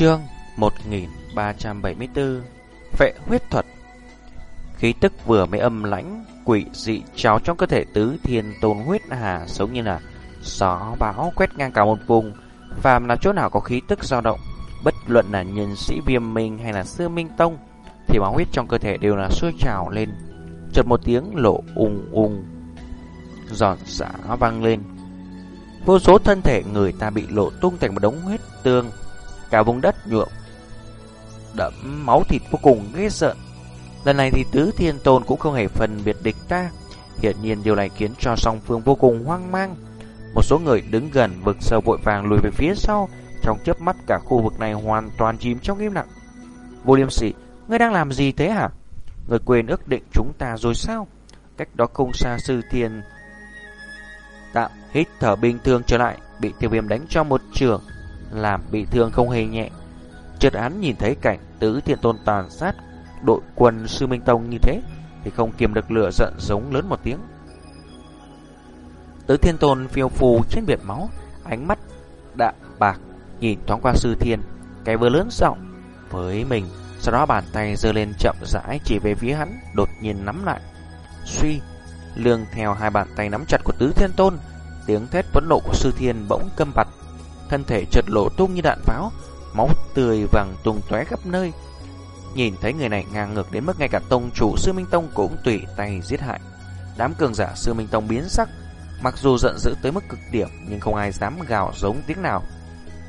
Chương 1374 Phệ huyết thuật. Khí tức vừa mới âm lãnh, Quỷ dị trào trong cơ thể tứ thiên tôn huyết hà Giống như là gió bão quét ngang cả một vùng. Phàm là chỗ nào có khí tức dao động, Bất luận là nhân sĩ viêm minh hay là sư minh tông, Thì máu huyết trong cơ thể đều là sôi trào lên. Chợt một tiếng lộ ung ung Giòn giã vang lên. Vô số thân thể người ta bị lộ tung thành một đống huyết tương. Cả vùng đất nhuộm Đẫm máu thịt vô cùng ghê sợ. Lần này thì tứ thiên tôn cũng không hề phân biệt địch ta. Hiện nhiên điều này khiến cho song phương vô cùng hoang mang. Một số người đứng gần vực sâu vội vàng lùi về phía sau, Trong chớp mắt cả khu vực này hoàn toàn chìm trong im lặng. Vô liêm sỉ, Ngươi đang làm gì thế hả? Ngươi quên ước định chúng ta rồi sao? Cách đó không xa sư thiên Tạm hít thở bình thường trở lại, Bị tiêu viêm đánh cho một trường. Làm bị thương không hề nhẹ. Chợt án nhìn thấy cảnh tứ thiên tôn tàn sát Đội quân sư minh tông như thế Thì không kiềm được lửa giận giống lớn một tiếng. Tứ thiên tôn phiêu phù trên biển máu, Ánh mắt đạm bạc Nhìn thoáng qua sư thiên, Cái vừa lớn giọng với mình, Sau đó bàn tay giơ lên chậm rãi Chỉ về phía hắn, đột nhiên nắm lại. Suy, Lương theo hai bàn tay nắm chặt của tứ thiên tôn, Tiếng thét phẫn nộ của sư thiên bỗng câm bặt. Thân thể chợt lộ tung như đạn pháo, Máu tươi vàng tung tóe khắp nơi. Nhìn thấy người này ngang ngược đến mức ngay cả tông chủ sư Minh Tông cũng tùy tay giết hại. Đám cường giả sư Minh Tông biến sắc, Mặc dù giận dữ tới mức cực điểm, Nhưng không ai dám gào giống tiếng nào.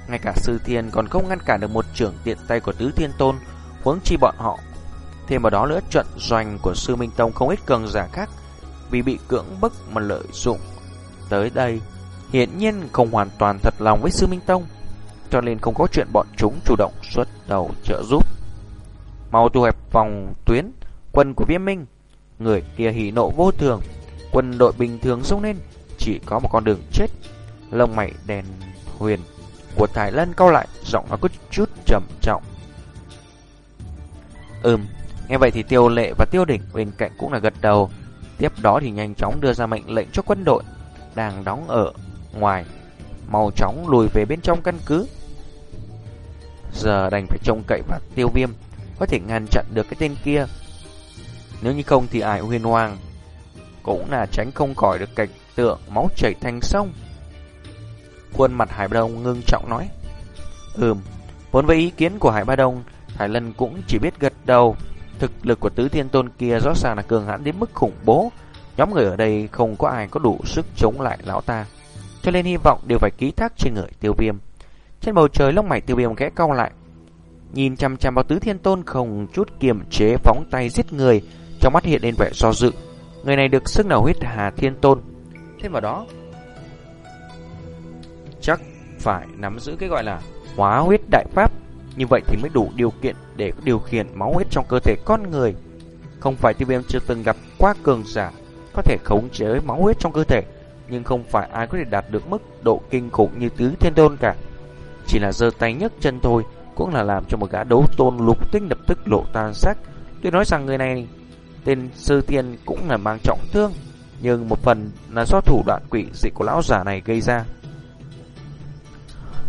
Ngay cả sư thiên còn không ngăn cản được một trưởng tiện tay của tứ thiên tôn, Huống chi bọn họ. Thêm vào đó nữa, trận doanh của sư Minh Tông không ít cường giả khác Vì bị cưỡng bức mà lợi dụng. Tới đây Hiện nhiên không hoàn toàn thật lòng với sư Minh Tông, Cho nên không có chuyện bọn chúng chủ động xuất đầu trợ giúp. Mau thu hẹp vòng tuyến Quân của viêm minh, Người kia hỉ nộ vô thường, Quân đội bình thường xông lên, Chỉ có một con đường chết. Lông mày đèn huyền Của Thái Lân cao lại, Giọng nó có chút trầm trọng. Ừm, Nghe vậy thì tiêu lệ và tiêu đỉnh bên cạnh cũng là gật đầu. Tiếp đó thì nhanh chóng đưa ra mệnh lệnh cho quân đội Đang đóng ở ngoài, Mau chóng lùi về bên trong căn cứ. Giờ đành phải trông cậy vào tiêu viêm, Có thể ngăn chặn được cái tên kia. Nếu như không thì ai huyền hoàng Cũng là tránh không khỏi được cảnh tượng Máu chảy thành sông. Quân mặt Hải Ba Đông ngưng trọng nói, Ừm, Vốn với ý kiến của Hải Ba Đông, Hải Lân cũng chỉ biết gật đầu. Thực lực của tứ thiên tôn kia rõ ràng là cường hãn đến mức khủng bố. Nhóm người ở đây không có ai có đủ sức chống lại lão ta. Cho nên hy vọng đều phải ký thác trên người tiêu viêm. Trên bầu trời, lông mày tiêu viêm ghé cau lại, Nhìn chăm chăm vào tứ thiên tôn không chút kiềm chế, phóng tay giết người, Trong mắt hiện lên vẻ do dự. Người này được sức nào huyết hà thiên tôn. Thêm vào đó, Chắc phải nắm giữ cái gọi là hóa huyết đại pháp. Như vậy thì mới đủ điều kiện để điều khiển máu huyết trong cơ thể con người. Không phải tiêu viêm chưa từng gặp quá cường giả Có thể khống chế máu huyết trong cơ thể. Nhưng không phải ai có thể đạt được mức độ kinh khủng như tứ thiên tôn cả. Chỉ là giơ tay nhấc chân thôi, Cũng là làm cho một gã đấu tôn lục tinh lập tức lộ tan sắc Tôi nói rằng người này Tên sư tiên cũng là mang trọng thương, Nhưng một phần là do thủ đoạn quỷ dị của lão giả này gây ra.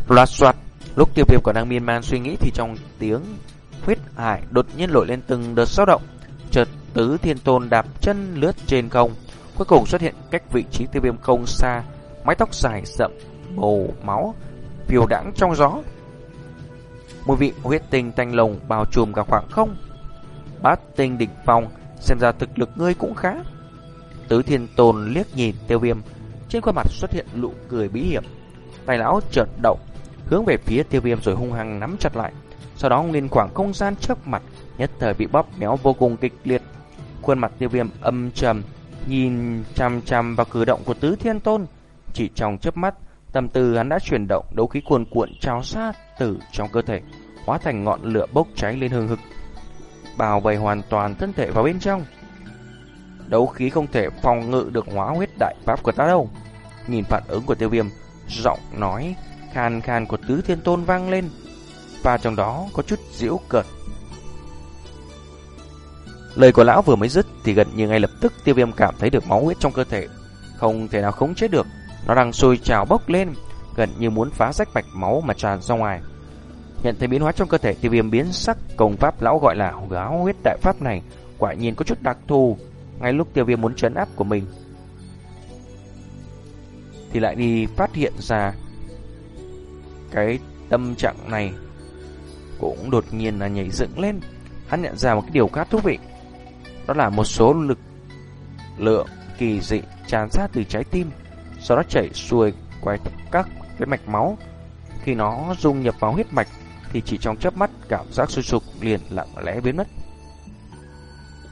Loạt soạt, Lúc tiêu viêm còn đang miên man suy nghĩ Thì trong tiếng huyết hải đột nhiên nổi lên từng đợt sao động. Chợt tứ thiên tôn đạp chân lướt trên không Cuối cùng xuất hiện cách vị trí tiêu viêm không xa, Mái tóc dài rậm, Màu máu, Phiêu đãng trong gió. Mùi vị huyết tinh tanh lồng bao trùm cả khoảng không. Bát tinh đỉnh phong, Xem ra thực lực ngươi cũng khá. Tứ thiên tồn liếc nhìn tiêu viêm, Trên khuôn mặt xuất hiện nụ cười bí hiểm. Tay lão chợt động, Hướng về phía tiêu viêm rồi hung hăng nắm chặt lại. Sau đó nguyên khoảng không gian trước mặt, Nhất thời bị bóp méo vô cùng kịch liệt. Khuôn mặt tiêu viêm âm trầm Nhìn chăm chăm vào cử động của tứ thiên tôn, Chỉ trong chớp mắt, Tâm tư hắn đã chuyển động, Đấu khí cuồn cuộn trào xa từ trong cơ thể, Hóa thành ngọn lửa bốc cháy lên hương hực, bao vây hoàn toàn thân thể vào bên trong. Đấu khí không thể phòng ngự được hóa huyết đại pháp của ta đâu. Nhìn phản ứng của tiêu viêm, Giọng nói khan khan của tứ thiên tôn vang lên, Và trong đó có chút diễu cợt. Lời của lão vừa mới dứt Thì gần như ngay lập tức tiêu viêm cảm thấy được máu huyết trong cơ thể Không thể nào khống chế được, Nó đang sôi trào bốc lên, Gần như muốn phá rách mạch máu mà tràn ra ngoài Nhận thấy biến hóa trong cơ thể, tiêu viêm biến sắc, công pháp lão gọi là gáo huyết đại pháp này quả nhiên có chút đặc thù. Ngay lúc tiêu viêm muốn trấn áp của mình thì lại đi phát hiện ra cái tâm trạng này, cũng đột nhiên là nhảy dựng lên. Hắn nhận ra một cái điều khá thú vị. Đó là một số lực lượng kỳ dị tràn ra từ trái tim, sau đó chảy xuôi qua các cái mạch máu. Khi nó dung nhập vào huyết mạch thì chỉ trong chớp mắt cảm giác suy sụp liền lặng lẽ biến mất.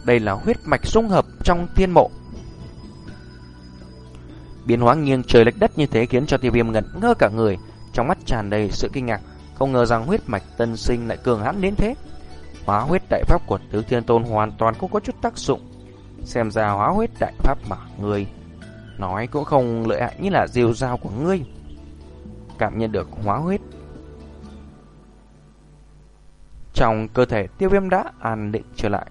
Đây là huyết mạch dung hợp trong thiên mộ. Biến hóa nghiêng trời lệch đất như thế khiến cho tiêu viêm ngẩn ngơ cả người, trong mắt tràn đầy sự kinh ngạc, không ngờ rằng huyết mạch tân sinh lại cường hãn đến thế. Hóa huyết đại pháp của Tứ Thiên Tôn hoàn toàn không có chút tác dụng. Xem ra hóa huyết đại pháp mà ngươi nói cũng không lợi hại như là diều dao của ngươi. Cảm nhận được hóa huyết trong cơ thể tiêu viêm đã an định trở lại.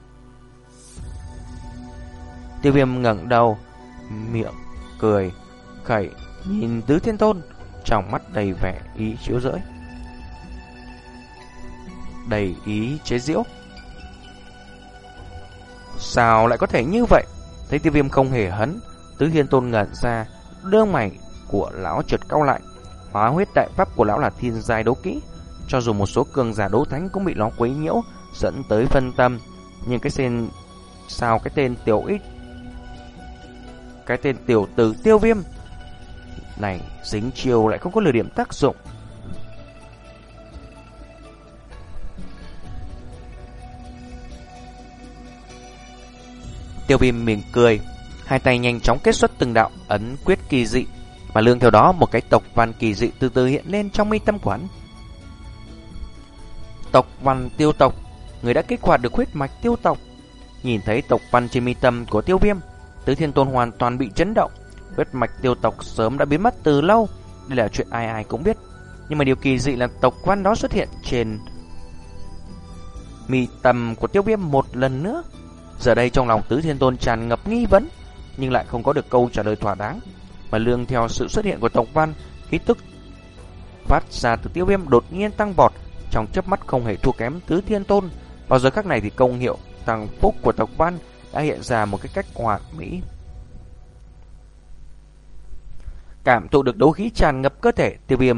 Tiêu viêm ngẩng đầu, miệng cười, khẩy, nhìn tứ thiên tôn, trong mắt đầy vẻ ý chiếu rỡi. Đầy ý chế diễu. Sao lại có thể như vậy? Thấy tiêu viêm không hề hấn, tứ thiên tôn ngẩn ra, đưa mày của lão trượt cao lại. Hóa huyết đại pháp của lão là thiên giai đấu kỹ, cho dù một số cường giả đấu thánh cũng bị nó quấy nhiễu, dẫn tới phân tâm. Nhưng cái tên sao cái tên tiểu ít cái tên tiểu tử tiêu viêm này dính chiều lại không có lừa điểm tác dụng. Tiêu viêm mỉm cười, hai tay nhanh chóng kết xuất từng đạo ấn quyết kỳ dị, mà lương theo đó một cái tộc văn kỳ dị từ từ hiện lên trong mi tâm quán. Tộc văn tiêu tộc, người đã kích hoạt được huyết mạch tiêu tộc. Nhìn thấy tộc văn trên mi tâm của tiêu viêm, Tứ Thiên Tôn hoàn toàn bị chấn động. Huyết mạch tiêu tộc sớm đã biến mất từ lâu. Đây là chuyện ai ai cũng biết. Nhưng mà điều kỳ dị là tộc văn đó xuất hiện trên mi tâm của tiêu viêm một lần nữa. Giờ đây trong lòng Tứ Thiên Tôn tràn ngập nghi vấn, nhưng lại không có được câu trả lời thỏa đáng. Mà lương theo sự xuất hiện của tộc văn, khí tức phát ra từ tiêu viêm đột nhiên tăng vọt, trong chớp mắt không hề thua kém Tứ Thiên Tôn. Vào giờ khắc này thì công hiệu tăng phúc của tộc văn đã hiện ra một cái cách hoàn mỹ. Cảm thụ được đấu khí tràn ngập cơ thể, tiêu viêm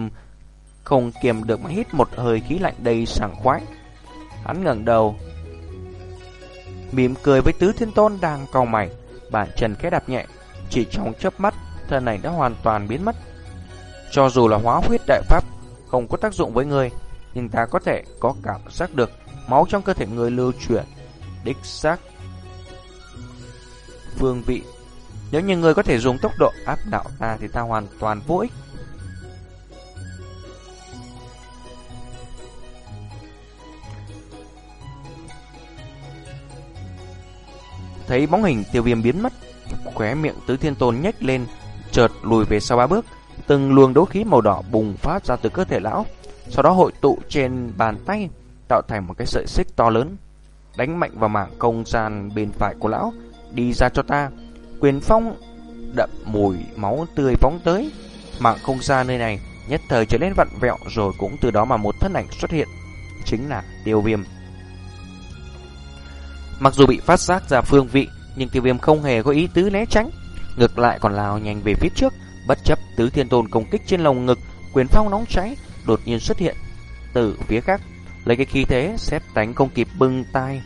không kiềm được mà hít một hơi khí lạnh đầy sảng khoái. Hắn ngẩng đầu, mỉm cười với tứ thiên tôn đang cau mày, bàn chân khẽ đạp nhẹ, chỉ trong chớp mắt, thân này đã hoàn toàn biến mất. Cho dù là hóa huyết đại pháp không có tác dụng với người, nhưng ta có thể có cảm giác được máu trong cơ thể người lưu chuyển, đích xác phương vị. Nếu như người có thể dùng tốc độ áp đảo ta thì ta hoàn toàn vô ích. Thấy bóng hình tiêu viêm biến mất, khóe miệng tứ thiên tôn nhếch lên, chợt lùi về sau ba bước, từng luồng đấu khí màu đỏ bùng phát ra từ cơ thể lão, sau đó hội tụ trên bàn tay, tạo thành một cái sợi xích to lớn, đánh mạnh vào mảng không gian bên phải của lão, đi ra cho ta. Quyền phong đậm mùi máu tươi phóng tới, mạng không gian nơi này nhất thời trở nên vặn vẹo rồi cũng từ đó mà một thân ảnh xuất hiện, chính là tiêu viêm. Mặc dù bị phát giác ra phương vị, nhưng tiêu viêm không hề có ý tứ né tránh, ngược lại còn lao nhanh về phía trước, bất chấp tứ thiên tôn công kích trên lồng ngực, quyền phong nóng cháy đột nhiên xuất hiện từ phía khác, lấy cái khí thế xếp đánh không kịp bưng tay,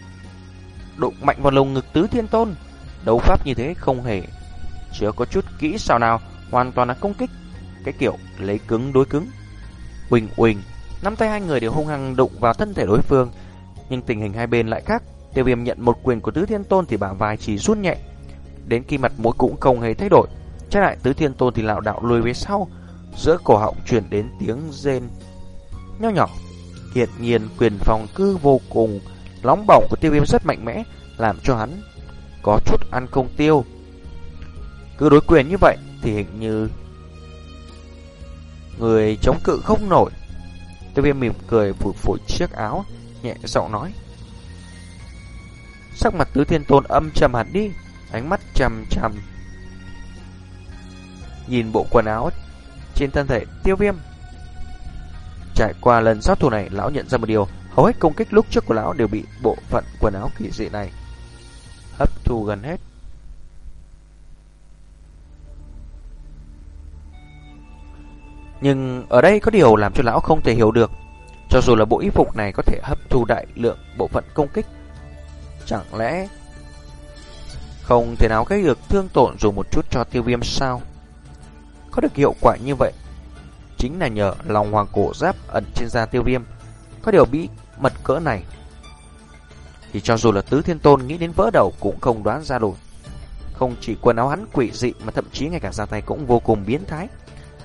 đụng mạnh vào lồng ngực tứ thiên tôn. Đấu pháp như thế không hề chưa có chút kỹ xảo nào, hoàn toàn là công kích, cái kiểu lấy cứng đối cứng. Quỳnh Quỳnh, năm tay hai người đều hung hăng đụng vào thân thể đối phương, nhưng tình hình hai bên lại khác. Tiêu Viêm nhận một quyền của Tứ Thiên Tôn thì bả vai chỉ rút nhẹ, đến khi mặt mũi cũng không hề thay đổi. Trái lại Tứ Thiên Tôn thì lảo đạo lùi về sau, giữa cổ họng truyền đến tiếng rên nho nhỏ. Hiện nhiên quyền phòng cư vô cùng nóng bỏng của Tiêu Viêm rất mạnh mẽ, làm cho hắn có chút ăn không tiêu. Cứ đối quyền như vậy thì hình như người chống cự không nổi. Tiêu viêm mỉm cười phủi phủi chiếc áo, nhẹ giọng nói. Sắc mặt tứ thiên tôn âm trầm hẳn đi, ánh mắt trầm trầm. Nhìn bộ quần áo trên thân thể tiêu viêm. Trải qua lần sát thủ này, lão nhận ra một điều, hầu hết công kích lúc trước của lão đều bị bộ phận quần áo kỳ dị này hấp thu gần hết. Nhưng ở đây có điều làm cho lão không thể hiểu được. Cho dù là bộ y phục này có thể hấp thu đại lượng bộ phận công kích, chẳng lẽ không thể nào gây được thương tổn dù một chút cho tiêu viêm sao? Có được hiệu quả như vậy, chính là nhờ lòng hoàng cổ giáp ẩn trên da tiêu viêm. Có điều bí mật cỡ này, thì cho dù là tứ thiên tôn nghĩ đến vỡ đầu cũng không đoán ra được. Không chỉ quần áo hắn quỷ dị mà thậm chí ngay cả ra tay cũng vô cùng biến thái.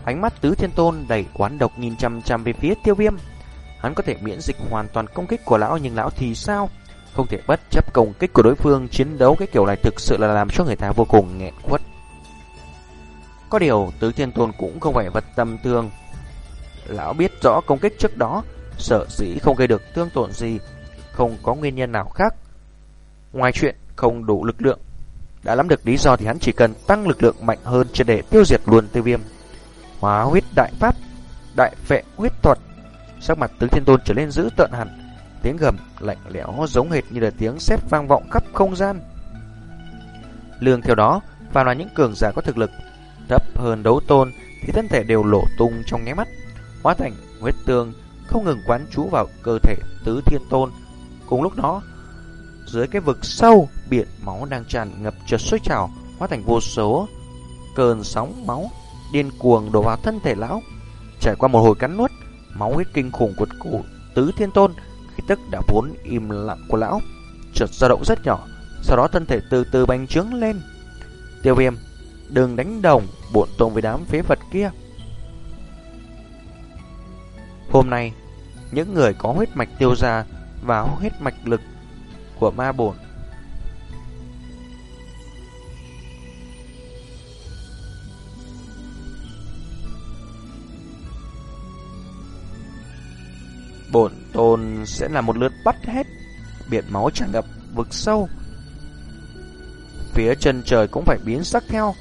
Ánh mắt tứ thiên tôn đầy quán độc nhìn chăm chăm về phía tiêu viêm. Hắn có thể miễn dịch hoàn toàn công kích của lão nhưng lão thì sao? Không thể bất chấp công kích của đối phương chiến đấu cái kiểu này thực sự là làm cho người ta vô cùng nghẹn quất. Có điều tứ thiên tôn cũng không phải vật tâm thương. Lão biết rõ công kích trước đó, sợ dĩ không gây được thương tổn gì, không có nguyên nhân nào khác. Ngoài chuyện không đủ lực lượng, đã nắm được lý do thì hắn chỉ cần tăng lực lượng mạnh hơn cho để tiêu diệt luôn tiêu viêm. Hóa huyết đại pháp, đại phệ huyết thuật. Sắc mặt tứ thiên tôn trở lên dữ tợn hẳn, tiếng gầm lạnh lẽo giống hệt như là tiếng sét vang vọng khắp không gian. Lương theo đó, và là những cường giả có thực lực thấp hơn đấu tôn thì thân thể đều lộ tung trong nháy mắt, hóa thành huyết tương không ngừng quán trú vào cơ thể tứ thiên tôn. Cùng lúc đó, dưới cái vực sâu, biển máu đang tràn ngập chợt sôi trào, hóa thành vô số cơn sóng máu điên cuồng đổ vào thân thể lão. Trải qua một hồi cắn nuốt, máu huyết kinh khủng của cụ tứ thiên tôn khí tức đã vốn im lặng của lão chợt dao động rất nhỏ, sau đó thân thể từ từ bành trướng lên. Tiêu Viêm, đừng đánh đồng bộn tông với đám phế vật kia. Hôm nay, những người có huyết mạch tiêu ra và huyết mạch lực của ma bổn Bổn tôn sẽ là một lượt bắt hết. Biển máu tràn ngập vực sâu. Phía chân trời cũng phải biến sắc theo.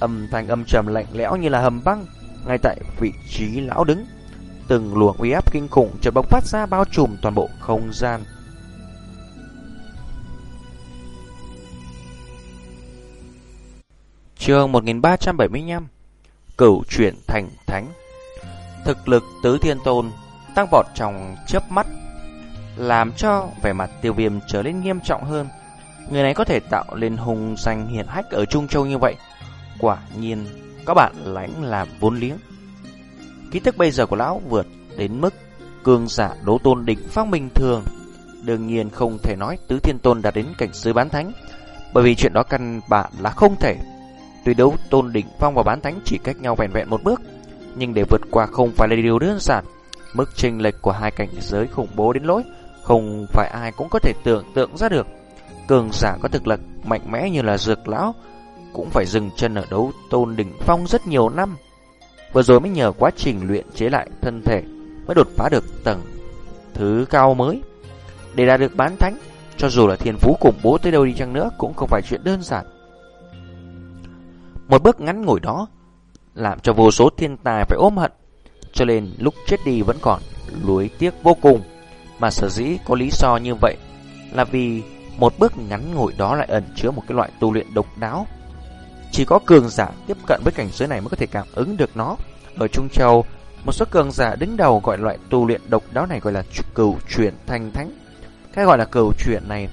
Âm thanh âm trầm lạnh lẽo như là hầm băng, Ngay tại vị trí lão đứng. Từng luồng uy áp kinh khủng chợt bộc phát ra, bao trùm toàn bộ không gian. Chương 1375 Cửu chuyển thành thánh. Thực lực tứ thiên tôn tăng vọt trong chớp mắt Làm cho vẻ mặt tiêu viêm trở nên nghiêm trọng hơn. Người này có thể tạo lên hùng danh hiển hách ở Trung Châu như vậy. Quả nhiên các bạn lãnh làm vốn liếng. Ký thức bây giờ của lão vượt đến mức cường giả đấu tôn đỉnh phong bình thường. Đương nhiên không thể nói tứ thiên tôn đã đến cảnh giới bán thánh Bởi vì chuyện đó căn bản là không thể. Tuy đấu tôn đỉnh phong và bán thánh chỉ cách nhau vẹn vẹn một bước, nhưng để vượt qua không phải là điều đơn giản. Mức chênh lệch của hai cảnh giới khủng bố đến lỗi, không phải ai cũng có thể tưởng tượng ra được. Cường giả có thực lực mạnh mẽ như là dược lão, cũng phải dừng chân ở đấu tôn đỉnh phong rất nhiều năm. Vừa rồi mới nhờ quá trình luyện chế lại thân thể mới đột phá được tầng thứ cao mới. Để đạt được bán thánh, cho dù là thiên phú khủng bố tới đâu đi chăng nữa cũng không phải chuyện đơn giản. Một bước ngắn ngủi đó làm cho vô số thiên tài phải ôm hận, cho nên lúc chết đi vẫn còn lối tiếc vô cùng. Mà sở dĩ có lý do như vậy là vì một bước ngắn ngủi đó lại ẩn chứa một cái loại tu luyện độc đáo. Chỉ có cường giả tiếp cận với cảnh giới này mới có thể cảm ứng được nó. Ở Trung Châu, một số cường giả đứng đầu gọi loại tu luyện độc đáo này gọi là cửu chuyển thành thánh. Cái gọi là cửu chuyển này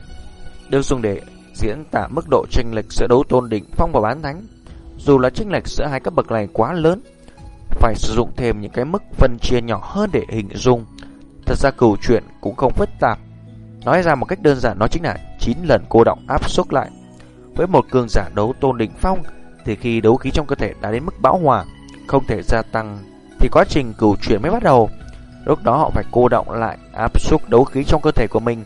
được dùng để diễn tả mức độ chênh lệch giữa đấu tôn đỉnh phong và bán thánh. Dù là chênh lệch giữa hai cấp bậc này quá lớn, phải sử dụng thêm những cái mức phân chia nhỏ hơn để hình dung. Thật ra cửu chuyện cũng không phức tạp. Nói ra một cách đơn giản nó chính là 9 lần cô động áp suất lại. Với một cường giả đấu tôn đỉnh phong thì khi đấu khí trong cơ thể đã đến mức bão hòa, không thể gia tăng thì quá trình cửu chuyển mới bắt đầu. Lúc đó họ phải cô động lại áp suất đấu khí trong cơ thể của mình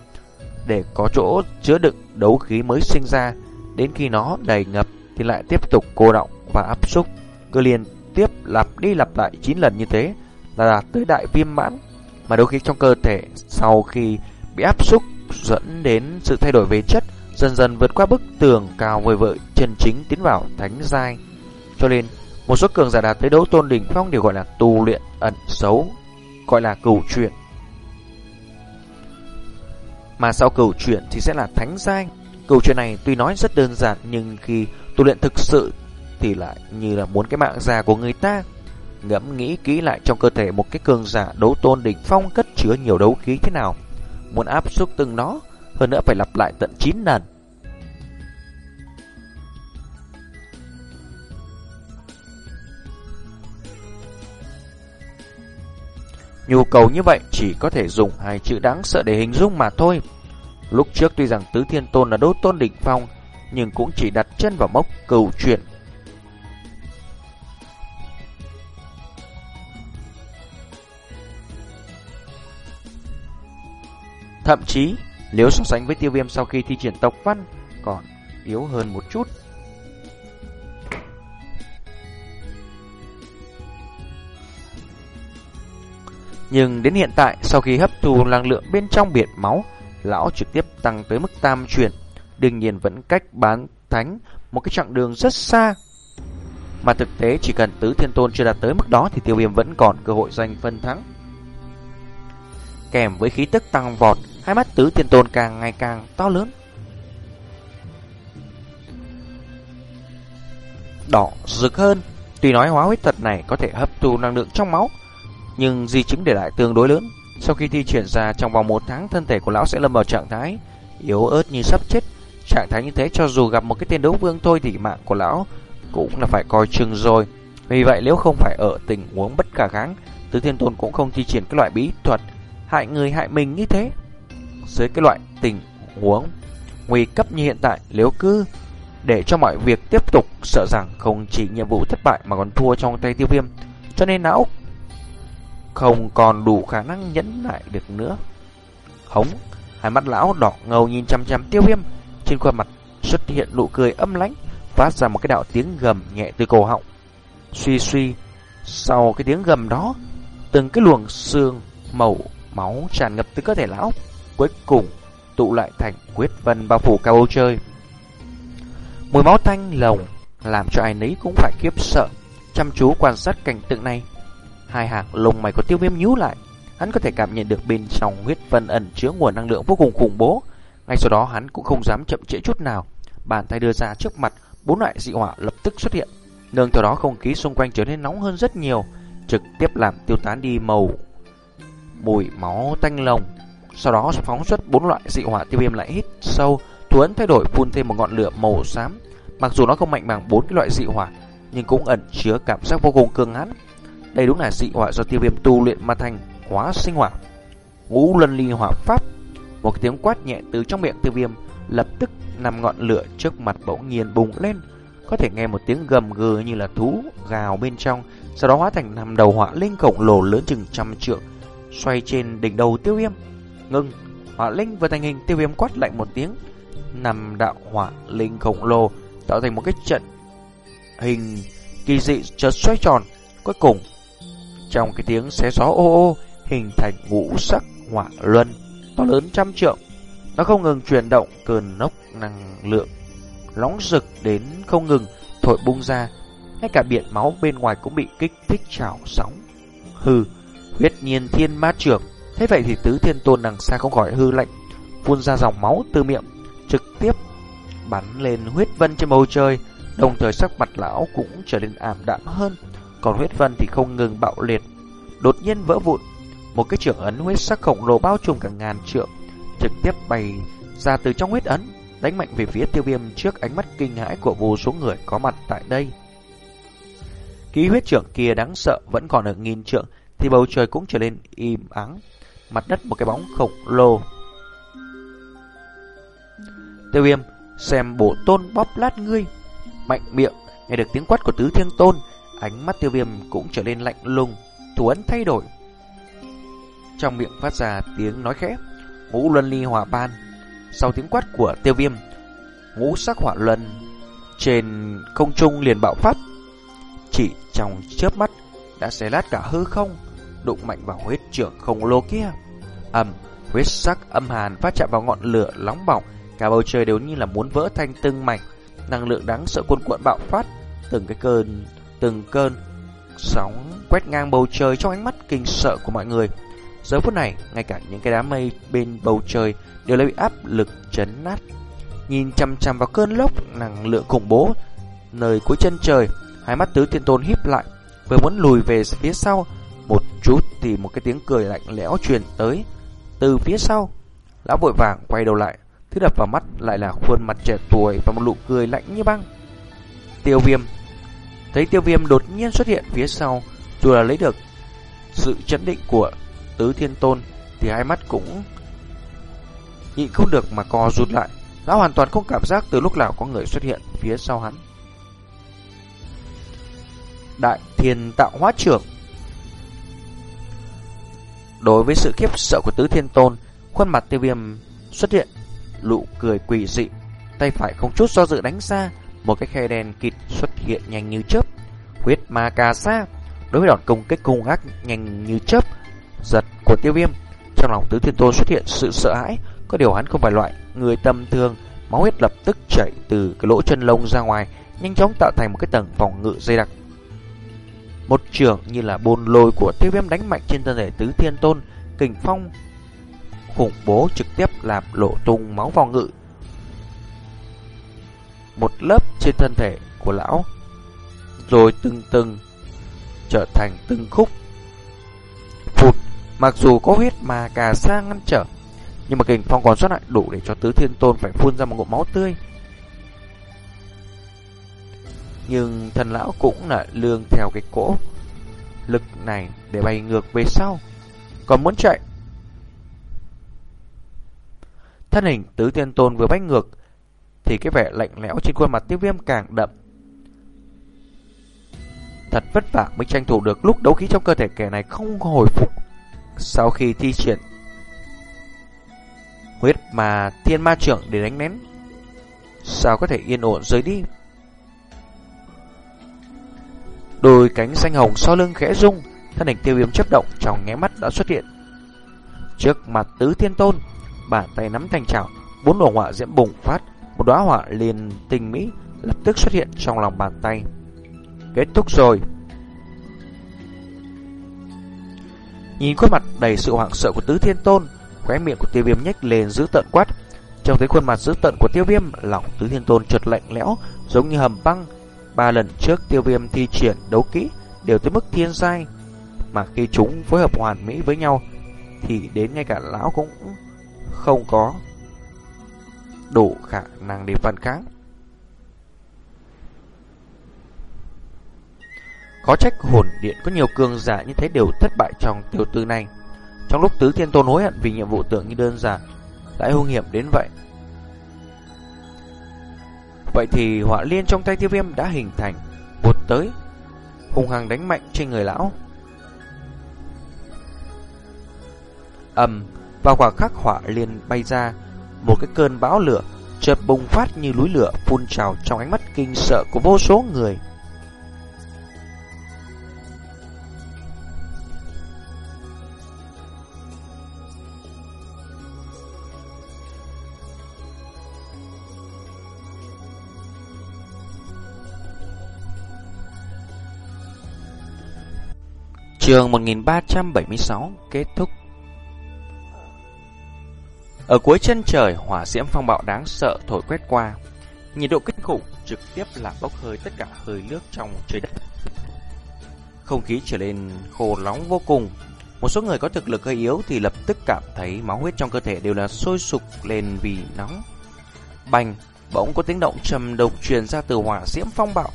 để có chỗ chứa đựng đấu khí mới sinh ra. Đến khi nó đầy ngập thì lại tiếp tục cô động và áp suất cứ liên tiếp lặp đi lặp lại 9 lần như thế là đạt tới đại viêm mãn. Mà đôi khi trong cơ thể sau khi bị áp xúc dẫn đến sự thay đổi về chất, dần dần vượt qua bức tường cao vời vợi chân chính tiến vào thánh giai. Cho nên, một số cường giả đạt tới đấu tôn đỉnh phong đều gọi là tu luyện ẩn xấu. gọi là cửu chuyển. Mà sau cửu chuyển thì sẽ là thánh giai. Cửu chuyển này tuy nói rất đơn giản nhưng khi tu luyện thực sự thì lại như là muốn cái mạng già của người ta. Ngẫm nghĩ kỹ lại trong cơ thể một cái cường giả đấu tôn đỉnh phong cất chứa nhiều đấu khí thế nào. Muốn áp suất từng nó, hơn nữa phải lặp lại tận 9 lần. Nhu cầu như vậy chỉ có thể dùng hai chữ đáng sợ để hình dung mà thôi. Lúc trước tuy rằng Tứ Thiên Tôn là đấu tôn đỉnh phong, nhưng cũng chỉ đặt chân vào mốc cầu chuyện. Thậm chí, nếu so sánh với tiêu viêm sau khi thi triển tộc văn, còn yếu hơn một chút. Nhưng đến hiện tại, sau khi hấp thu năng lượng bên trong biển máu, lão trực tiếp tăng tới mức tam chuyển, đương nhiên vẫn cách bán thánh một cái chặng đường rất xa. Mà thực tế chỉ cần tứ thiên tôn chưa đạt tới mức đó thì tiêu viêm vẫn còn cơ hội giành phân thắng. Kèm với khí tức tăng vọt, hai mắt tứ thiên tôn càng ngày càng to lớn. Đỏ rực hơn, tuy nói hóa huyết thuật này có thể hấp thu năng lượng trong máu, nhưng di chứng để lại tương đối lớn. Sau khi thi triển ra trong vòng một tháng, thân thể của lão sẽ lâm vào trạng thái yếu ớt như sắp chết. Trạng thái như thế cho dù gặp một cái tên đấu vương thôi thì mạng của lão cũng là phải coi chừng rồi. Vì vậy nếu không phải ở tình huống bất khả kháng, Tứ Thiên Tôn cũng không thi triển cái loại bí thuật hại người hại mình như thế. Dưới cái loại tình huống nguy cấp như hiện tại, nếu cứ để cho mọi việc tiếp tục sợ rằng không chỉ nhiệm vụ thất bại mà còn thua trong tay tiêu viêm. Cho nên não không còn đủ khả năng nhẫn lại được nữa. Hống, hai mắt lão đỏ ngầu nhìn chăm chăm tiêu viêm, trên khuôn mặt xuất hiện nụ cười âm lãnh, phát ra một cái đạo tiếng gầm nhẹ từ cổ họng. Suy suy, sau cái tiếng gầm đó, từng cái luồng xương màu máu tràn ngập từ cơ thể lão, cuối cùng tụ lại thành quyết vân bao phủ cao ô chơi Mùi máu thanh lồng làm cho ai nấy cũng phải khiếp sợ, chăm chú quan sát cảnh tượng này. Hai hàng lông mày của tiêu viêm nhíu lại. Hắn có thể cảm nhận được bên trong huyết vân ẩn chứa nguồn năng lượng vô cùng khủng bố. Ngay sau đó hắn cũng không dám chậm trễ chút nào. Bàn tay đưa ra trước mặt, bốn loại dị hỏa lập tức xuất hiện. Nương theo đó không khí xung quanh trở nên nóng hơn rất nhiều, trực tiếp làm tiêu tán đi màu mùi máu tanh lồng. Sau đó phóng xuất bốn loại dị hỏa tiêu viêm lại hít sâu, tuấn thay đổi phun thêm một ngọn lửa màu xám. Mặc dù nó không mạnh bằng bốn cái loại dị hỏa, nhưng cũng ẩn chứa cảm giác vô cùng cường hãn. Đây đúng là dị hỏa do tiêu viêm tu luyện mà thành hóa sinh hỏa. Ngũ luân ly hỏa pháp. Một tiếng quát nhẹ từ trong miệng tiêu viêm lập tức nằm ngọn lửa trước mặt bỗng nhiên bùng lên. Có thể nghe một tiếng gầm gừ như là thú gào bên trong, sau đó hóa thành nằm đầu hỏa linh khổng lồ lớn chừng trăm trượng, xoay trên đỉnh đầu tiêu viêm. Ngưng, hỏa linh vừa thành hình tiêu viêm quát lạnh một tiếng. Nằm đạo hỏa linh khổng lồ tạo thành một cái trận hình kỳ dị chợt xoay tròn. Cuối cùng trong cái tiếng xé gió ô ô hình thành ngũ sắc hỏa luân to lớn trăm trượng. Nó không ngừng chuyển động cơn nốc năng lượng nóng rực đến không ngừng thổi bung ra. Ngay cả biển máu bên ngoài cũng bị kích thích trào sóng. Hừ, huyết nhiên thiên ma trưởng. Thế vậy thì tứ thiên tôn đằng xa không khỏi hư lạnh, phun ra dòng máu từ miệng, trực tiếp bắn lên huyết vân trên bầu trời, đồng thời sắc mặt lão cũng trở nên ảm đạm hơn còn huyết vân thì không ngừng bạo liệt, đột nhiên vỡ vụn. Một cái trưởng ấn huyết sắc khổng lồ bao trùm cả ngàn trượng, trực tiếp bay ra từ trong huyết ấn, đánh mạnh về phía tiêu viêm trước ánh mắt kinh hãi của vô số người có mặt tại đây. Ký huyết trưởng kia đáng sợ vẫn còn ở nghìn trượng, thì bầu trời cũng trở nên im ắng, mặt đất một cái bóng khổng lồ. Tiêu viêm, xem bổ tôn bóp lát ngươi, mạnh miệng, nghe được tiếng quát của tứ thiên tôn, Ánh mắt tiêu viêm cũng trở nên lạnh lùng, thủ ấn thay đổi. Trong miệng phát ra tiếng nói khẽ, ngũ luân ly hỏa ban. Sau tiếng quát của tiêu viêm, ngũ sắc hỏa luân trên không trung liền bạo phát. Chỉ trong chớp mắt đã xé lát cả hư không, đụng mạnh vào huyết trưởng khổng lồ kia ầm, huyết sắc âm hàn phát chạm vào ngọn lửa nóng bỏng, cả bầu trời đều như là muốn vỡ thành từng mảnh, năng lượng đáng sợ cuồn cuộn bạo phát, từng cái cơn từng cơn sóng quét ngang bầu trời trong ánh mắt kinh sợ của mọi người. Giờ phút này, ngay cả những cái đám mây bên bầu trời đều đã bị áp lực chấn nát. Nhìn chăm chăm vào cơn lốc năng lượng khủng bố nơi cuối chân trời, hai mắt tứ thiên tôn híp lại, vừa muốn lùi về phía sau một chút thì một cái tiếng cười lạnh lẽo truyền tới từ phía sau. Lão vội vàng quay đầu lại, thứ đập vào mắt lại là khuôn mặt trẻ tuổi và một nụ cười lạnh như băng. Tiêu Viêm thấy Tiêu Viêm đột nhiên xuất hiện phía sau, dù là lấy được sự chấn định của Tứ Thiên Tôn thì hai mắt cũng nhịn không được mà co rụt lại. Lão hoàn toàn không cảm giác từ lúc nào có người xuất hiện phía sau hắn. Đại Thiên Tạo Hóa Trưởng Đối với sự khiếp sợ của Tứ Thiên Tôn, khuôn mặt tiêu viêm xuất hiện, lụ cười quỷ dị, tay phải không chút do dự đánh ra, một cái khe đen kịt xuất hiện nhanh như chớp. Huyết ma cà sa, đối với đòn công kích cung ác nhanh như chớp, giật của tiêu viêm. Trong lòng Tứ Thiên Tôn xuất hiện sự sợ hãi, có điều hắn không phải loại người tâm thương, máu huyết lập tức chảy từ cái lỗ chân lông ra ngoài, nhanh chóng tạo thành một cái tầng phòng ngự dày đặc. Một trường như là bồn lôi của tiêu viêm đánh mạnh trên thân thể Tứ Thiên Tôn, kình phong khủng bố trực tiếp làm lộ tung máu vào ngự. Một lớp trên thân thể của lão, rồi từng từng trở thành từng khúc. Phụt, mặc dù có huyết mà cà sang ngăn trở, nhưng mà kình phong còn xuất lại đủ để cho tứ thiên tôn phải phun ra một ngụm máu tươi. Nhưng thần lão cũng là lương theo cái cỗ lực này để bay ngược về sau. Còn muốn chạy? Thân hình tứ tiên tôn vừa bay ngược, Thì cái vẻ lạnh lẽo trên khuôn mặt tiêu viêm càng đậm. Thật vất vả mới tranh thủ được lúc đấu khí trong cơ thể kẻ này không hồi phục Sau khi thi triển Huyết mà thiên ma trưởng để đánh nén. Sao có thể yên ổn rời đi? Đôi cánh xanh hồng sau lưng khẽ rung Thân hình tiêu viêm chấp động trong nghe mắt đã xuất hiện Trước mặt tứ thiên tôn bàn tay nắm thành chảo, bốn đồ họa diễm bùng phát, một đóa họa liền tình mỹ lập tức xuất hiện trong lòng bàn tay. Kết thúc rồi. Nhìn khuôn mặt đầy sự hoảng sợ của Tứ Thiên Tôn, khóe miệng của Tiêu Viêm nhếch lên giữ tận quát. Trong thấy khuôn mặt giữ tận của Tiêu Viêm, lòng Tứ Thiên Tôn trượt lạnh lẽo, giống như hầm băng. Ba lần trước Tiêu Viêm thi triển đấu kỹ đều tới mức thiên giai, mà khi chúng phối hợp hoàn mỹ với nhau thì đến ngay cả lão cũng không có đủ khả năng để phản kháng. Có trách hồn điện có nhiều cường giả như thế đều thất bại trong tiểu tư này. Trong lúc tứ thiên tôn hối hận vì nhiệm vụ tưởng như đơn giản, lại hung hiểm đến vậy. Vậy thì họa liên trong tay tiêu viêm đã hình thành, vụt tới, hung hăng đánh mạnh trên người lão. Ầm, vào khoảng khắc hỏa liên bay ra, một cái cơn bão lửa chợt bùng phát như núi lửa phun trào trong ánh mắt kinh sợ của vô số người. Trường 1376 kết thúc ở cuối chân trời, hỏa diễm phong bạo đáng sợ thổi quét qua. Nhiệt độ kinh khủng trực tiếp làm bốc hơi tất cả hơi nước trong trời đất. Không khí trở nên khô nóng vô cùng. Một số người có thực lực hơi yếu thì lập tức cảm thấy máu huyết trong cơ thể đều là sôi sục lên vì nóng. Bành, bỗng có tiếng động trầm độc truyền ra từ hỏa diễm phong bạo.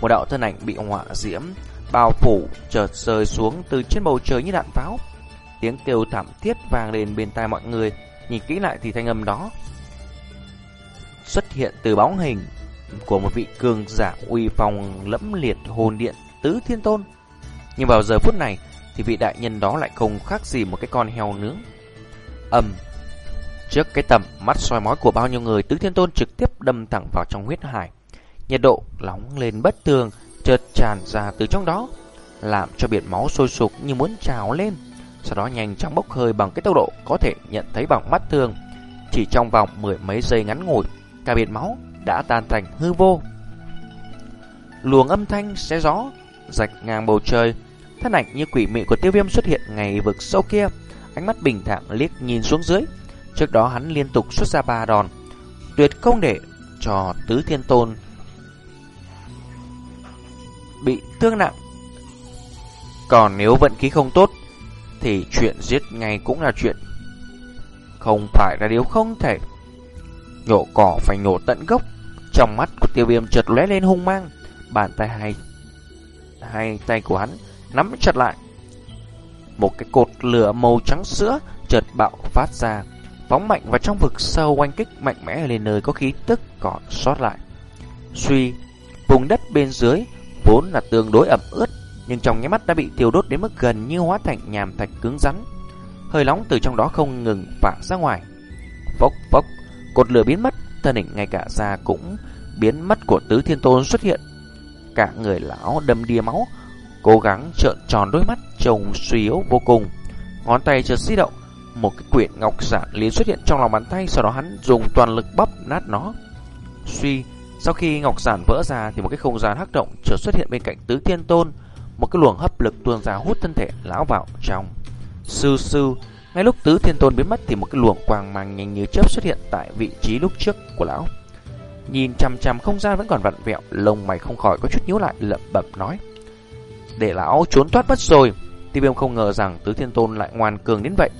Một đạo thân ảnh bị hỏa diễm bao phủ chợt rơi xuống từ trên bầu trời như đạn pháo. Tiếng kêu thảm thiết vang lên bên tai mọi người Nhìn kỹ lại thì thanh âm đó xuất hiện từ bóng hình của một vị cường giả uy phong lẫm liệt hồn điện tứ thiên tôn. Nhưng vào giờ phút này thì vị đại nhân đó lại không khác gì một cái con heo nướng. Ầm. Trước cái tầm mắt soi mói của bao nhiêu người, tứ thiên tôn trực tiếp đâm thẳng vào trong huyết hải. Nhiệt độ nóng lên bất thường, chợt tràn ra từ trong đó, làm cho biển máu sôi sục như muốn trào lên sau đó nhanh chóng bốc hơi bằng cái tốc độ có thể nhận thấy bằng mắt thường. Chỉ trong vòng mười mấy giây ngắn ngủi, cả biển máu đã tan thành hư vô. Luồng âm thanh xé gió, rạch ngang bầu trời, thân ảnh như quỷ mị của tiêu viêm xuất hiện ngay vực sâu kia, ánh mắt bình thản liếc nhìn xuống dưới. Trước đó hắn liên tục xuất ra ba đòn, tuyệt không để cho tứ thiên tôn bị thương nặng. Còn nếu vận khí không tốt, thì chuyện giết ngay cũng là chuyện không phải là điều không thể. Nhổ cỏ phải nhổ tận gốc. Trong mắt của tiêu viêm chợt lóe lên hung mang, bàn tay hai hai tay của hắn nắm chặt lại. Một cái cột lửa màu trắng sữa chợt bạo phát ra, phóng mạnh vào trong vực sâu oanh kích mạnh mẽ lên nơi có khí tức còn sót lại. Suy, vùng đất bên dưới vốn là tương đối ẩm ướt, nhưng trong nháy mắt đã bị tiêu đốt đến mức gần như hóa thành nhàm thạch cứng rắn. Hơi nóng từ trong đó không ngừng phả ra ngoài. Phốc phốc, cột lửa biến mất, thân hình ngay cả da cũng biến mất của Tứ Thiên Tôn xuất hiện. Cả người lão đâm đìa máu, cố gắng trợn tròn đôi mắt trông suy yếu vô cùng. Ngón tay chợt di động, một cái quyển ngọc giản liền xuất hiện trong lòng bàn tay, sau đó hắn dùng toàn lực bóp nát nó. Suy, sau khi ngọc giản vỡ ra thì một cái không gian hắc động chợt xuất hiện bên cạnh Tứ Thiên Tôn, một cái luồng hấp lực tuôn ra hút thân thể lão vào trong. Sư sư, ngay lúc Tứ Thiên Tôn biến mất thì một cái luồng quang mang nhanh như chớp xuất hiện tại vị trí lúc trước của lão. Nhìn chằm chằm không gian vẫn còn vặn vẹo, lông mày không khỏi có chút nhíu lại lẩm bẩm nói: "Để lão trốn thoát mất rồi." Tiêu Viêm không ngờ rằng Tứ Thiên Tôn lại ngoan cường đến vậy,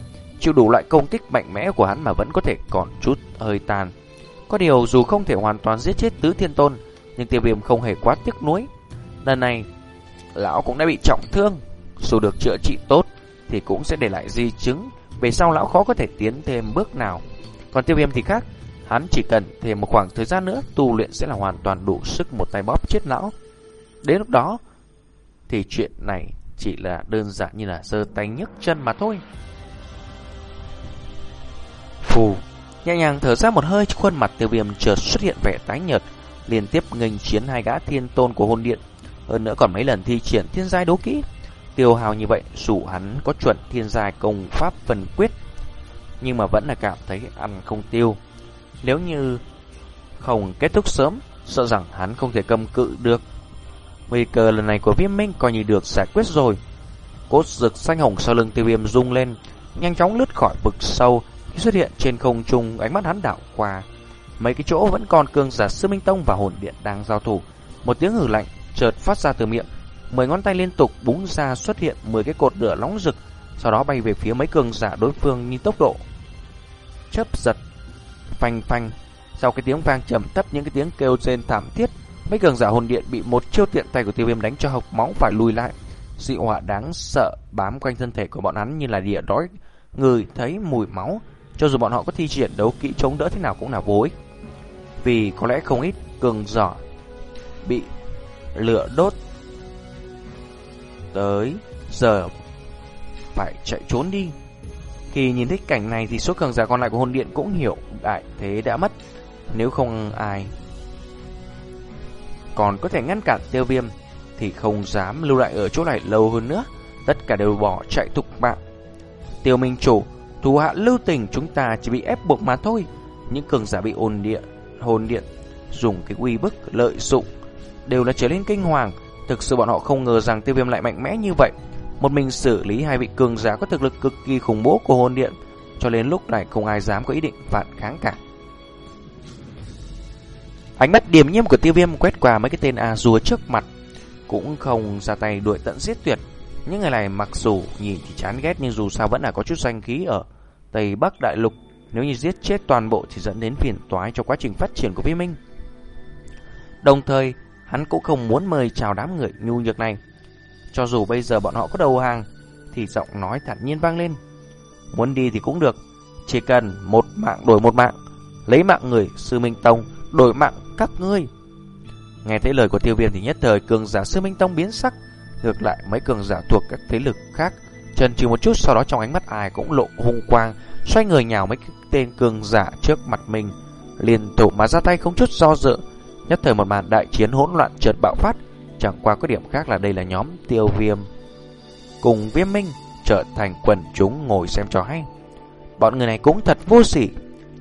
chịu đủ loại công kích mạnh mẽ của hắn mà vẫn có thể còn chút hơi tàn. Có điều dù không thể hoàn toàn giết chết Tứ Thiên Tôn, nhưng Tiêu Viêm không hề quá tiếc nuối. Lần này, lão cũng đã bị trọng thương, dù được chữa trị tốt thì cũng sẽ để lại di chứng, về sau lão khó có thể tiến thêm bước nào. Còn Tiêu Viêm thì khác, hắn chỉ cần thêm một khoảng thời gian nữa tu luyện sẽ là hoàn toàn đủ sức một tay bóp chết lão. Đến lúc đó thì chuyện này chỉ là đơn giản như là giơ tay nhấc chân mà thôi. Phù Nhẹ nhàng thở ra một hơi khuôn mặt tiêu viêm chợt xuất hiện vẻ tái nhợt, liên tiếp nghênh chiến hai gã thiên tôn của hôn điện, hơn nữa còn mấy lần thi triển thiên giai đấu kỹ. Tiêu hào như vậy, dù hắn có chuẩn thiên giai công pháp phần quyết, nhưng mà vẫn là cảm thấy ăn không tiêu. Nếu như không kết thúc sớm, sợ rằng hắn không thể cầm cự được. Nguy cơ lần này của viêm minh coi như được giải quyết rồi. Cốt rực xanh hồng sau lưng tiêu viêm rung lên, nhanh chóng lướt khỏi vực sâu, xuất hiện trên không trung, ánh mắt hắn đảo qua. Mấy cái chỗ vẫn còn cường giả sư minh tông và hồn điện đang giao thủ. Một tiếng hử lạnh chợt phát ra từ miệng. Mười ngón tay liên tục búng ra xuất hiện mười cái cột lửa nóng rực, sau đó bay về phía mấy cường giả đối phương như tốc độ. Chớp giật, phanh phanh. Sau cái tiếng vang trầm thấp những cái tiếng kêu rên thảm thiết, mấy cường giả hồn điện bị một chiêu tiện tay của tiêu viêm đánh cho hộc máu phải lùi lại. Dị họa đáng sợ bám quanh thân thể của bọn hắn như là địa đói, người thấy mùi máu cho dù bọn họ có thi triển đấu kỹ chống đỡ thế nào cũng là vô ích. Vì có lẽ không ít cường giỏ bị lửa đốt tới giờ phải chạy trốn đi. Khi nhìn thấy cảnh này thì số cường giả còn lại của hồn điện cũng hiểu đại thế đã mất. Nếu không ai còn có thể ngăn cản tiêu viêm thì không dám lưu lại ở chỗ này lâu hơn nữa. Tất cả đều bỏ chạy thục mạng. Tiêu Minh Chủ Thủ hạ lưu tình chúng ta chỉ bị ép buộc mà thôi. Những cường giả bị ồn điện, hồn điện, dùng cái uy bức lợi dụng đều là trở lên kinh hoàng. Thực sự bọn họ không ngờ rằng tiêu viêm lại mạnh mẽ như vậy. Một mình xử lý hai vị cường giả có thực lực cực kỳ khủng bố của hồn điện, cho đến lúc này không ai dám có ý định phản kháng cả. Ánh mắt điềm nhiêm của tiêu viêm quét qua mấy cái tên A rùa trước mặt, cũng không ra tay đuổi tận giết tuyệt. Những người này mặc dù nhìn thì chán ghét nhưng dù sao vẫn là có chút danh khí ở Tây Bắc Đại Lục. Nếu như giết chết toàn bộ thì dẫn đến phiền toái cho quá trình phát triển của Vi Minh. Đồng thời, hắn cũng không muốn mời chào đám người nhu nhược này. Cho dù bây giờ bọn họ có đầu hàng, thì giọng nói thản nhiên vang lên. Muốn đi thì cũng được, chỉ cần một mạng đổi một mạng, lấy mạng người Sư Minh Tông, đổi mạng các ngươi. Nghe thấy lời của tiêu viêm thì nhất thời cường giả Sư Minh Tông biến sắc, Ngược lại, mấy cường giả thuộc các thế lực khác Trần trừ một chút, sau đó trong ánh mắt ai cũng lộ hung quang, Xoay người nhào mấy tên cường giả trước mặt mình Liên tục mà ra tay không chút do dự. Nhất thời một màn đại chiến hỗn loạn chợt bạo phát, Chẳng qua có điểm khác là đây là nhóm tiêu viêm Cùng viêm minh trở thành quần chúng ngồi xem trò hay. Bọn người này cũng thật vô sỉ,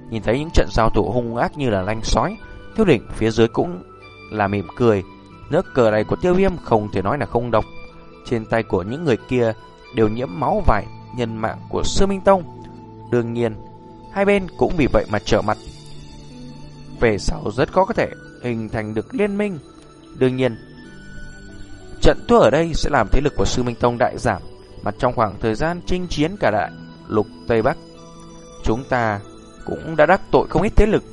Nhìn thấy những trận giao thủ hung ác như là lanh sói, Thiếu đỉnh phía dưới cũng là mỉm cười Nước cờ này của tiêu viêm không thể nói là không độc. trên tay của những người kia đều nhiễm máu vải nhân mạng của Sư Minh Tông. Đương nhiên, hai bên cũng vì vậy mà trở mặt. Về sau rất khó có thể hình thành được liên minh. Đương nhiên, trận thua ở đây sẽ làm thế lực của Sư Minh Tông đại giảm, mà trong khoảng thời gian chinh chiến cả đại lục Tây Bắc, chúng ta cũng đã đắc tội không ít thế lực,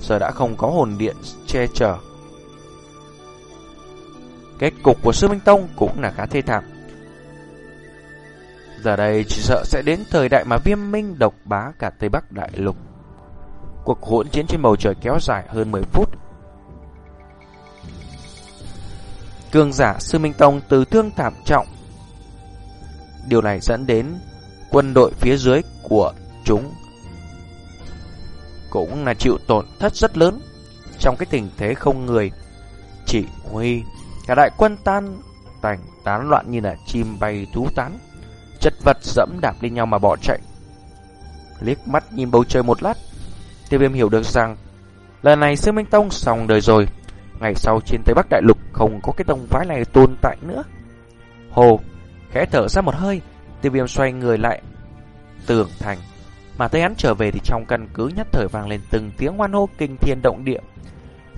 giờ đã không có hồn điện che chở. Kết cục của Sư Minh Tông cũng là khá thê thảm. Giờ đây chỉ sợ sẽ đến thời đại mà viêm minh độc bá cả Tây Bắc Đại Lục. Cuộc hỗn chiến trên bầu trời kéo dài hơn 10 phút. Cường giả Sư Minh Tông từ thương thảm trọng. Điều này dẫn đến quân đội phía dưới của chúng cũng là chịu tổn thất rất lớn trong cái tình thế không người, chỉ huy cả đại quân tan tành tán loạn như là chim bay thú tán chất vật dẫm đạp lên nhau mà bỏ chạy. Liếc mắt nhìn bầu trời một lát, tiêu viêm hiểu được rằng lần này sư Minh Tông xong đời rồi. Ngày sau trên Tây Bắc Đại Lục không có cái tông phái này tồn tại nữa. Hồ, khẽ thở ra một hơi, tiêu viêm xoay người lại tường thành. Mà thấy hắn trở về thì trong căn cứ nhất thời vang lên từng tiếng hoan hô kinh thiên động địa.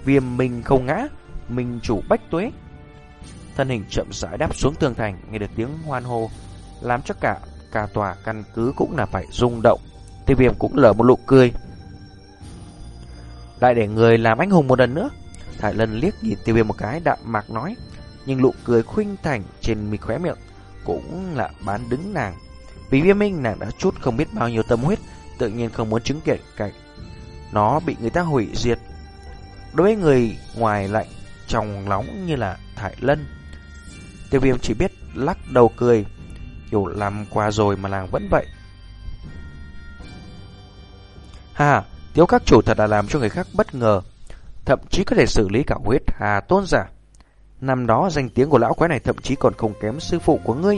Viêm mình không ngã, mình chủ bách tuế. Thân hình chậm rãi đáp xuống tường thành, nghe được tiếng hoan hô làm cho cả cả tòa căn cứ cũng là phải rung động. Tiêu viêm cũng lở một nụ cười. Lại để người làm anh hùng một lần nữa. Thải Lân liếc nhìn tiêu viêm một cái đạm mạc nói. Nhưng nụ cười khuynh thành trên mi khóe miệng cũng là bán đứng nàng. Vì viêm minh nàng đã chút không biết bao nhiêu tâm huyết, tự nhiên không muốn chứng kiến cảnh. Nó bị người ta hủy diệt. Đối với người ngoài lạnh, trong nóng như là Thải Lân. Tiêu viêm chỉ biết lắc đầu cười, Hiểu làm qua rồi mà làng vẫn vậy. Hà, tiếu các chủ thật là làm cho người khác bất ngờ. Thậm chí có thể xử lý cả huyết hà tôn giả. Năm đó danh tiếng của lão quái này thậm chí còn không kém sư phụ của ngươi.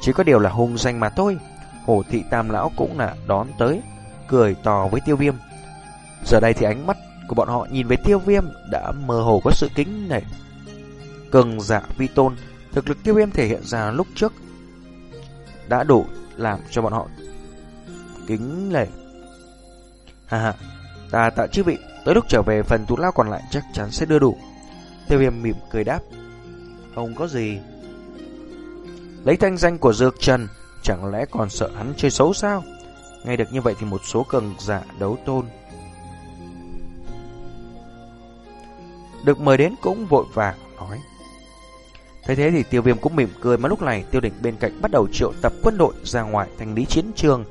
Chỉ có điều là hùng danh mà thôi. Hổ thị tam lão cũng là đón tới, cười to với tiêu viêm. Giờ đây thì ánh mắt của bọn họ nhìn về tiêu viêm đã mơ hồ có sự kính nể. Cường giả vi tôn, thực lực tiêu viêm thể hiện ra lúc trước đã đủ làm cho bọn họ kính lệ. Hà hà, ta tạ chư vị, tới lúc trở về phần tú lao còn lại chắc chắn sẽ đưa đủ. Tiêu viêm mỉm cười đáp. Không có gì. Lấy thanh danh của Dược Trần, chẳng lẽ còn sợ hắn chơi xấu sao? Nghe được như vậy thì một số cường giả đấu tôn. Được mời đến cũng vội vàng nói. Thế thế thì tiêu viêm cũng mỉm cười mà lúc này tiêu đỉnh bên cạnh bắt đầu triệu tập quân đội ra ngoài thành lý chiến trường.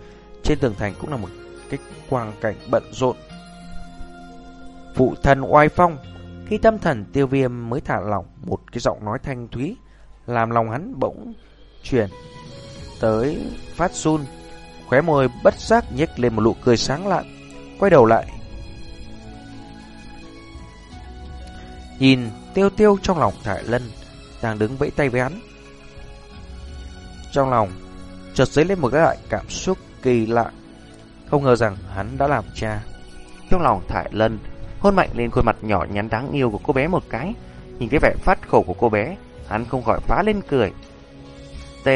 Trên tường thành cũng là một cái quang cảnh bận rộn. Phụ thần oai phong, khi tâm thần tiêu viêm mới thả lỏng một cái giọng nói thanh thúy, làm lòng hắn bỗng chuyển tới phát run, khóe môi bất giác nhếch lên một nụ cười sáng lạn, quay đầu lại. Nhìn tiêu tiêu trong lòng thải lân, đang đứng vẫy tay với hắn. Trong lòng, chợt dấy lên một cái loại cảm xúc kỳ lạ. Không ngờ rằng hắn đã làm cha. Trong lòng thải lân, hôn mạnh lên khuôn mặt nhỏ nhắn đáng yêu của cô bé một cái. Nhìn cái vẻ phát khổ của cô bé, hắn không khỏi phá lên cười. T.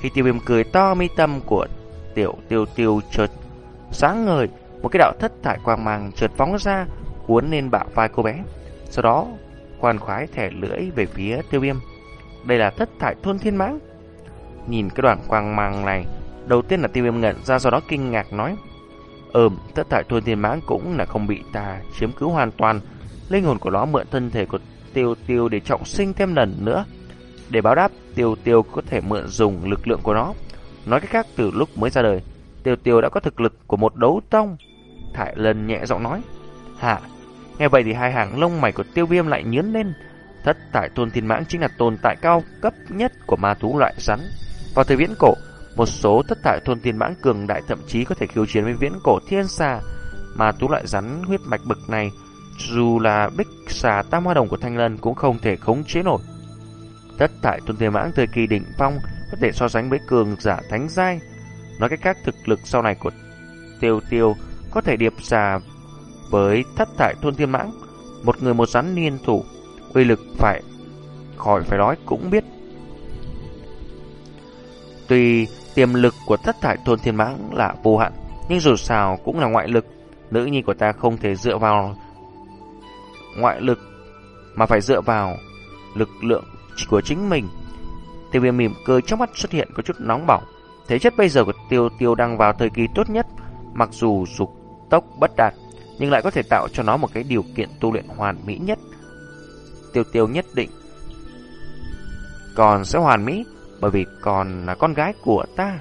Khi tiêu viêm cười to mi tâm của tiểu tiêu tiêu chợt sáng ngời, một cái đạo thất thải quang mang chợt phóng ra, cuốn lên bả vai cô bé. Sau đó khoan khoái thẻ lưỡi về phía tiêu viêm. Đây là thất thải thôn thiên mãng. Nhìn cái đoạn quang mang này, đầu tiên là tiêu viêm ngẩn ra sau đó kinh ngạc nói. Ừm, thất thải thôn thiên mãng cũng là không bị ta chiếm cứ hoàn toàn. Linh hồn của nó mượn thân thể của tiêu tiêu để trọng sinh thêm lần nữa. Để báo đáp, tiêu tiêu có thể mượn dùng lực lượng của nó. Nói cách khác, từ lúc mới ra đời, tiêu tiêu đã có thực lực của một đấu tông. Thải lần nhẹ giọng nói. Hả? Nghe vậy thì hai hàng lông mày của tiêu viêm lại nhướng lên. Thất tại tôn thiên mãng chính là tồn tại cao cấp nhất của ma thú loại rắn. Vào thời viễn cổ, một số thất tại thôn thiên mãng cường đại thậm chí có thể khiêu chiến với viễn cổ thiên xà. Ma thú loại rắn huyết mạch bực này, dù là bích xà tam hoa đồng của thanh lân cũng không thể khống chế nổi. Thất tại tôn thiên mãng thời kỳ đỉnh phong có thể so sánh với cường giả thánh giai. Nói cách khác thực lực sau này của tiêu tiêu có thể điệp xà với thất thải thôn thiên mãng, một người một rắn niên thủ, uy lực phải khỏi phải nói cũng biết. Tuy tiềm lực của thất thải thôn thiên mãng là vô hạn, nhưng dù sao cũng là ngoại lực. Nữ nhi của ta không thể dựa vào ngoại lực, mà phải dựa vào lực lượng của chính mình. Tiêu viêm mỉm cười trong mắt xuất hiện có chút nóng bỏng. Thế chất bây giờ của tiêu tiêu đang vào thời kỳ tốt nhất, mặc dù dục tốc bất đạt, nhưng lại có thể tạo cho nó một cái điều kiện tu luyện hoàn mỹ nhất. Tiêu tiêu nhất định còn sẽ hoàn mỹ bởi vì còn là con gái của ta.